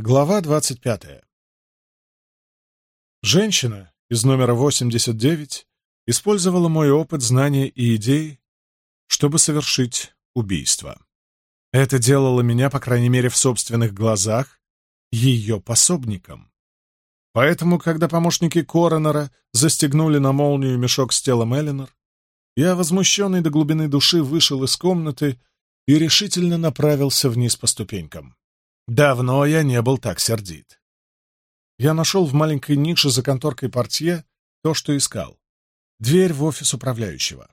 Глава 25. Женщина из номера 89 использовала мой опыт, знания и идеи, чтобы совершить убийство. Это делало меня, по крайней мере, в собственных глазах, ее пособником. Поэтому, когда помощники Коронера застегнули на молнию мешок с телом Эллинор, я, возмущенный до глубины души, вышел из комнаты и решительно направился вниз по ступенькам. Давно я не был так сердит. Я нашел в маленькой нише за конторкой портье то, что искал. Дверь в офис управляющего.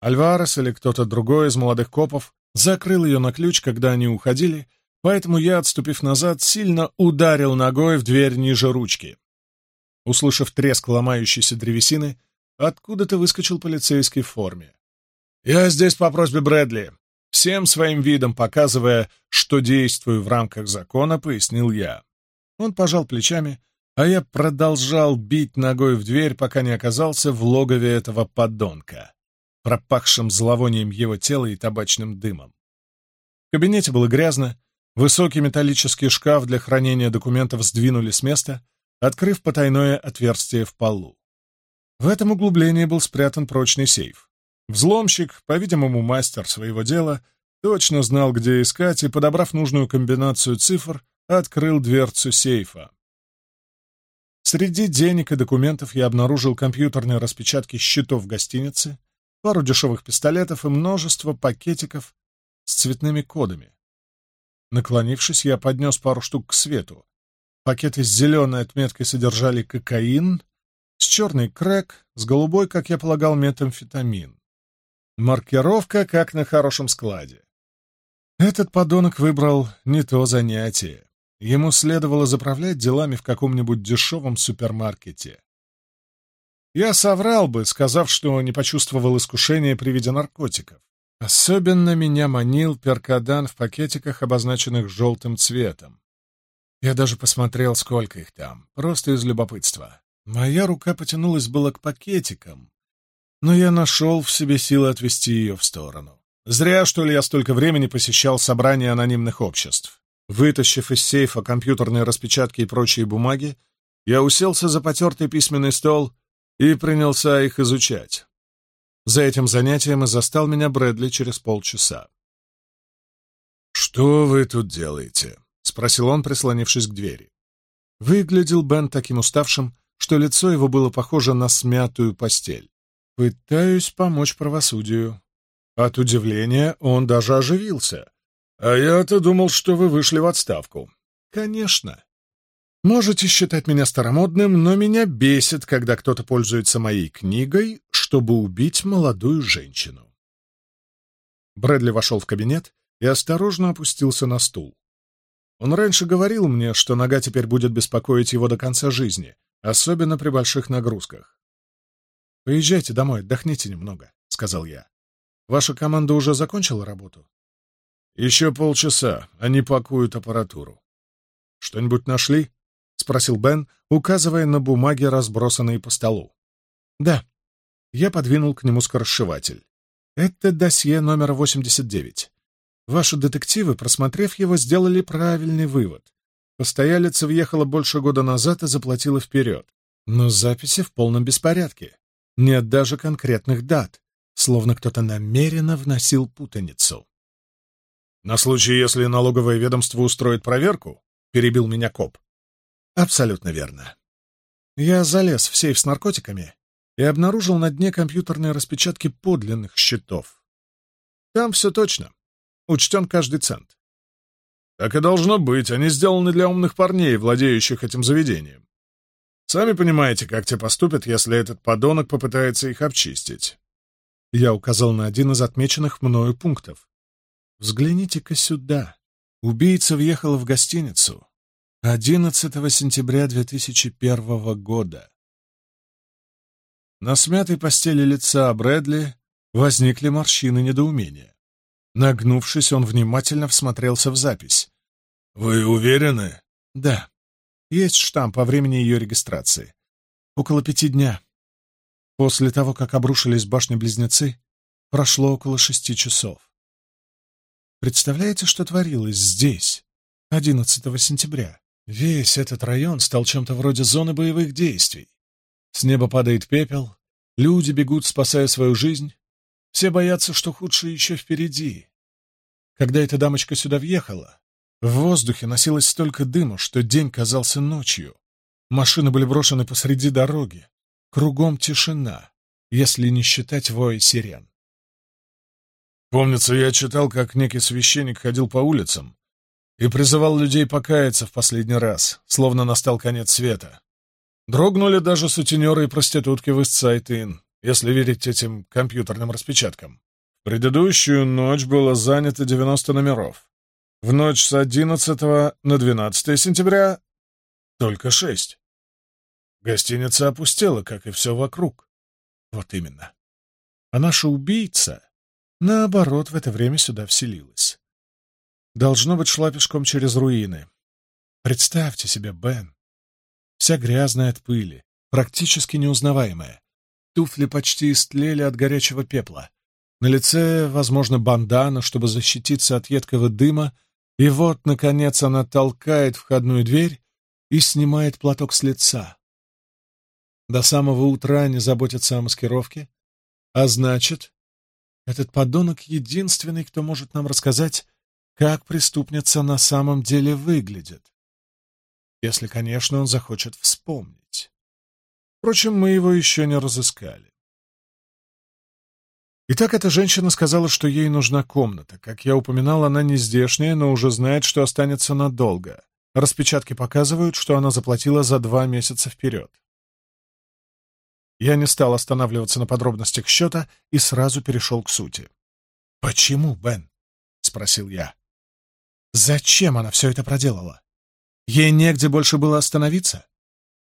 Альварес или кто-то другой из молодых копов закрыл ее на ключ, когда они уходили, поэтому я, отступив назад, сильно ударил ногой в дверь ниже ручки. Услышав треск ломающейся древесины, откуда-то выскочил полицейский в форме. «Я здесь по просьбе Брэдли. Всем своим видом показывая, что действую в рамках закона, пояснил я. Он пожал плечами, а я продолжал бить ногой в дверь, пока не оказался в логове этого подонка, пропахшим зловонием его тела и табачным дымом. В кабинете было грязно, высокий металлический шкаф для хранения документов сдвинули с места, открыв потайное отверстие в полу. В этом углублении был спрятан прочный сейф. Взломщик, по-видимому, мастер своего дела, точно знал, где искать, и, подобрав нужную комбинацию цифр, открыл дверцу сейфа. Среди денег и документов я обнаружил компьютерные распечатки счетов гостиницы, пару дешевых пистолетов и множество пакетиков с цветными кодами. Наклонившись, я поднес пару штук к свету. Пакеты с зеленой отметкой содержали кокаин, с черной — крэк, с голубой, как я полагал, метамфетамин. Маркировка как на хорошем складе. Этот подонок выбрал не то занятие. Ему следовало заправлять делами в каком-нибудь дешевом супермаркете. Я соврал бы, сказав, что не почувствовал искушения при виде наркотиков. Особенно меня манил перкадан в пакетиках, обозначенных желтым цветом. Я даже посмотрел, сколько их там, просто из любопытства. Моя рука потянулась было к пакетикам, но я нашел в себе силы отвести ее в сторону. Зря, что ли, я столько времени посещал собрания анонимных обществ. Вытащив из сейфа компьютерные распечатки и прочие бумаги, я уселся за потертый письменный стол и принялся их изучать. За этим занятием и застал меня Брэдли через полчаса. «Что вы тут делаете?» — спросил он, прислонившись к двери. Выглядел Бен таким уставшим, что лицо его было похоже на смятую постель. Пытаюсь помочь правосудию. От удивления он даже оживился. А я-то думал, что вы вышли в отставку. Конечно. Можете считать меня старомодным, но меня бесит, когда кто-то пользуется моей книгой, чтобы убить молодую женщину. Брэдли вошел в кабинет и осторожно опустился на стул. Он раньше говорил мне, что нога теперь будет беспокоить его до конца жизни, особенно при больших нагрузках. «Поезжайте домой, отдохните немного», — сказал я. «Ваша команда уже закончила работу?» «Еще полчаса. Они пакуют аппаратуру». «Что-нибудь нашли?» — спросил Бен, указывая на бумаги, разбросанные по столу. «Да». Я подвинул к нему скоросшиватель. «Это досье номер 89. Ваши детективы, просмотрев его, сделали правильный вывод. Постоялица въехала больше года назад и заплатила вперед, но записи в полном беспорядке. Нет даже конкретных дат, словно кто-то намеренно вносил путаницу. «На случай, если налоговое ведомство устроит проверку?» — перебил меня коп. «Абсолютно верно. Я залез в сейф с наркотиками и обнаружил на дне компьютерные распечатки подлинных счетов. Там все точно. Учтен каждый цент. Так и должно быть, они сделаны для умных парней, владеющих этим заведением. Сами понимаете, как те поступят, если этот подонок попытается их обчистить. Я указал на один из отмеченных мною пунктов. Взгляните-ка сюда. Убийца въехал в гостиницу 11 сентября 2001 года. На смятой постели лица Брэдли возникли морщины недоумения. Нагнувшись, он внимательно всмотрелся в запись. «Вы уверены?» «Да», есть штамп по времени ее регистрации. Около пяти дня. После того, как обрушились башни-близнецы, прошло около шести часов. Представляете, что творилось здесь, 11 сентября? Весь этот район стал чем-то вроде зоны боевых действий. С неба падает пепел, люди бегут, спасая свою жизнь. Все боятся, что худшее еще впереди. Когда эта дамочка сюда въехала, в воздухе носилось столько дыма, что день казался ночью. Машины были брошены посреди дороги. Кругом тишина, если не считать воя сирен. Помнится, я читал, как некий священник ходил по улицам и призывал людей покаяться в последний раз, словно настал конец света. Дрогнули даже сутенеры и проститутки в Истсайтин, если верить этим компьютерным распечаткам. В предыдущую ночь было занято 90 номеров. В ночь с 11 на 12 сентября только шесть. Гостиница опустела, как и все вокруг. Вот именно. А наша убийца, наоборот, в это время сюда вселилась. Должно быть, шла пешком через руины. Представьте себе, Бен. Вся грязная от пыли, практически неузнаваемая. Туфли почти истлели от горячего пепла. На лице, возможно, бандана, чтобы защититься от едкого дыма — и вот, наконец, она толкает входную дверь и снимает платок с лица. До самого утра не заботится о маскировке, а значит, этот подонок единственный, кто может нам рассказать, как преступница на самом деле выглядит. Если, конечно, он захочет вспомнить. Впрочем, мы его еще не разыскали. Итак, эта женщина сказала, что ей нужна комната. Как я упоминал, она не здешняя, но уже знает, что останется надолго. Распечатки показывают, что она заплатила за два месяца вперед. Я не стал останавливаться на подробностях счета и сразу перешел к сути. «Почему, Бен?» — спросил я. «Зачем она все это проделала? Ей негде больше было остановиться?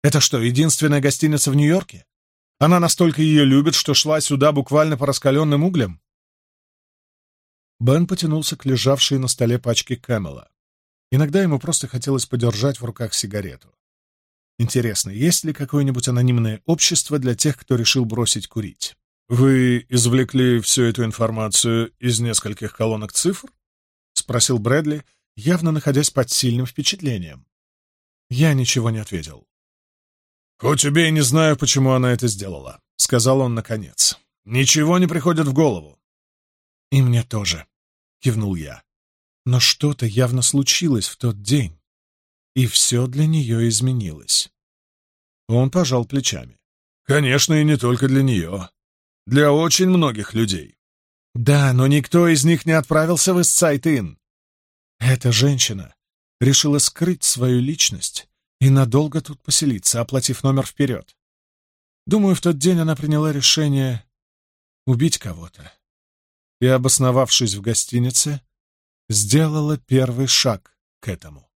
Это что, единственная гостиница в Нью-Йорке? Она настолько ее любит, что шла сюда буквально по раскаленным углям. Бен потянулся к лежавшей на столе пачке Кэмела. Иногда ему просто хотелось подержать в руках сигарету. Интересно, есть ли какое-нибудь анонимное общество для тех, кто решил бросить курить? «Вы извлекли всю эту информацию из нескольких колонок цифр?» — спросил Брэдли, явно находясь под сильным впечатлением. Я ничего не ответил. «Хоть убей, не знаю, почему она это сделала», — сказал он наконец. «Ничего не приходит в голову». «И мне тоже», — кивнул я. «Но что-то явно случилось в тот день, и все для нее изменилось». Он пожал плечами. «Конечно, и не только для нее. Для очень многих людей». «Да, но никто из них не отправился в Исцайтын. Эта женщина решила скрыть свою личность и надолго тут поселиться, оплатив номер вперед. Думаю, в тот день она приняла решение убить кого-то. И, обосновавшись в гостинице, сделала первый шаг к этому.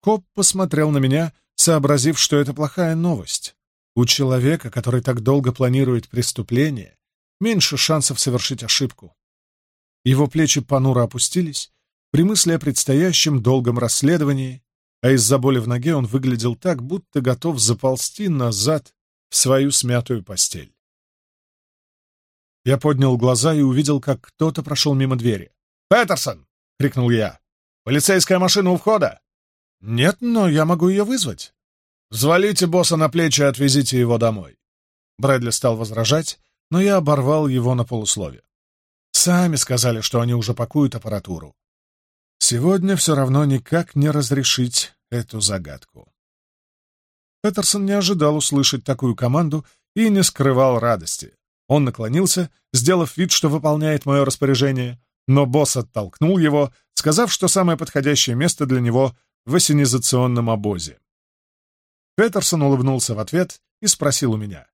Коп посмотрел на меня, сообразив, что это плохая новость. У человека, который так долго планирует преступление, меньше шансов совершить ошибку. Его плечи понуро опустились при мысли о предстоящем долгом расследовании, а из-за боли в ноге он выглядел так, будто готов заползти назад в свою смятую постель. Я поднял глаза и увидел, как кто-то прошел мимо двери. «Петерсон!» — крикнул я. «Полицейская машина у входа!» «Нет, но я могу ее вызвать». «Взвалите босса на плечи и отвезите его домой». Брэдли стал возражать, но я оборвал его на полуслове. «Сами сказали, что они уже пакуют аппаратуру. Сегодня все равно никак не разрешить эту загадку. Петерсон не ожидал услышать такую команду и не скрывал радости. Он наклонился, сделав вид, что выполняет мое распоряжение, но босс оттолкнул его, сказав, что самое подходящее место для него в осенизационном обозе. Петерсон улыбнулся в ответ и спросил у меня.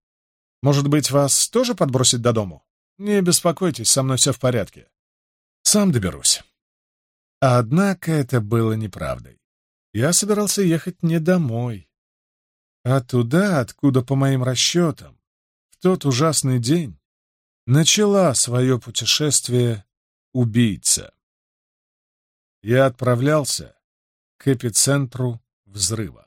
«Может быть, вас тоже подбросить до дому?» «Не беспокойтесь, со мной все в порядке». «Сам доберусь». Однако это было неправдой. Я собирался ехать не домой, а туда, откуда, по моим расчетам, в тот ужасный день начала свое путешествие убийца. Я отправлялся к эпицентру взрыва.